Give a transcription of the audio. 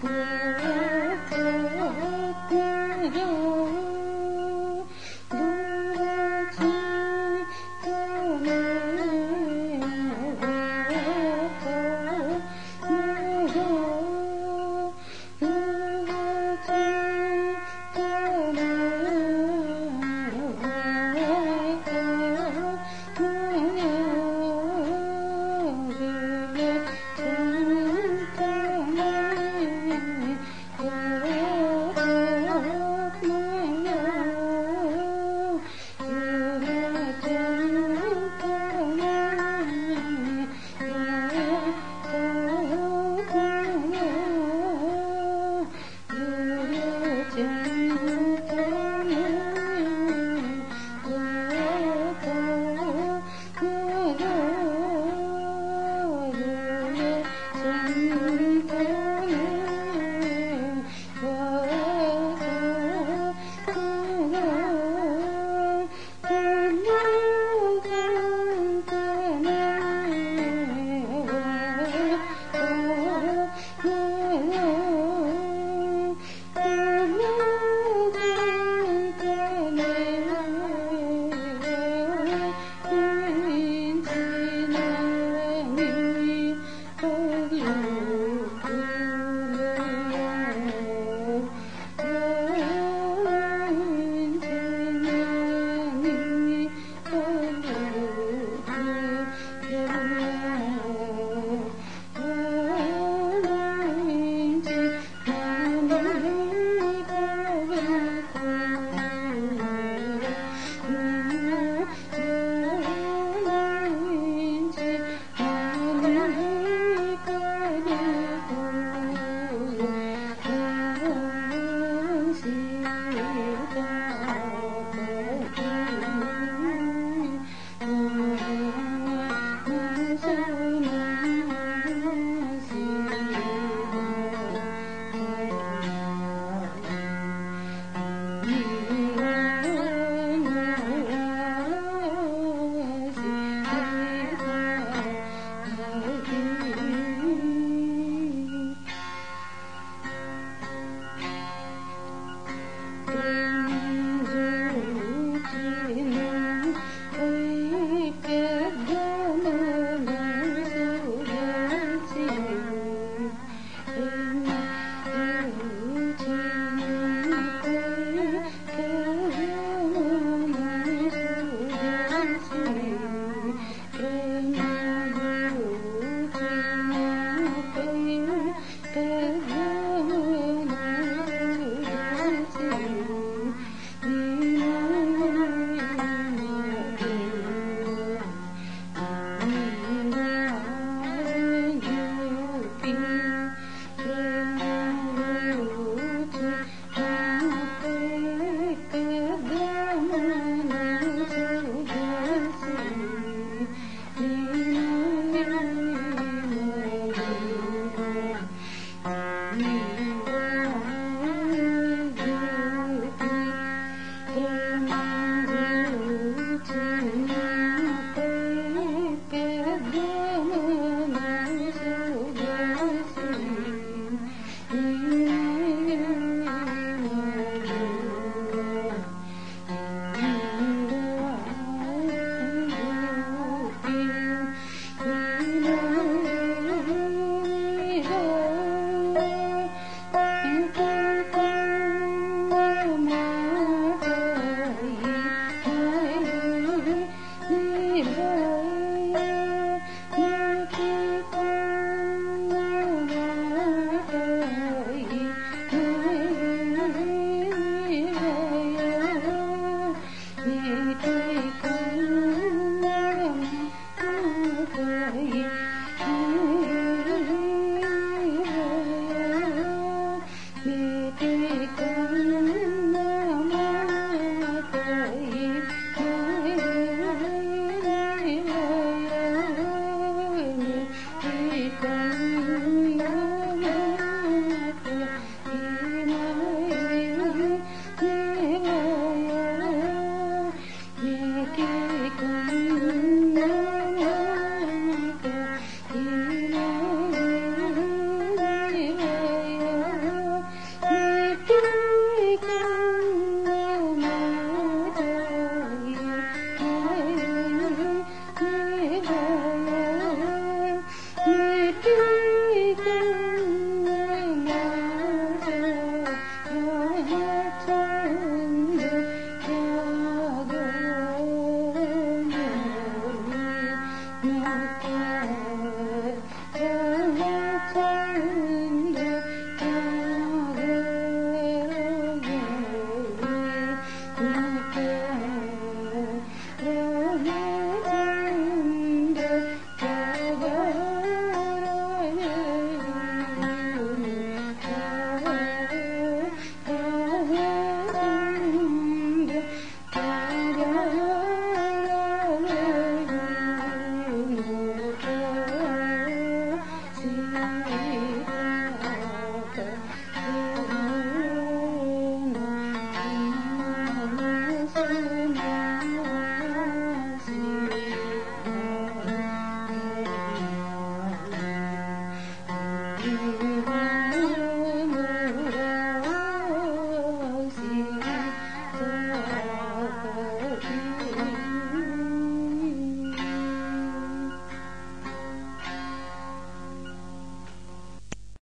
good. you.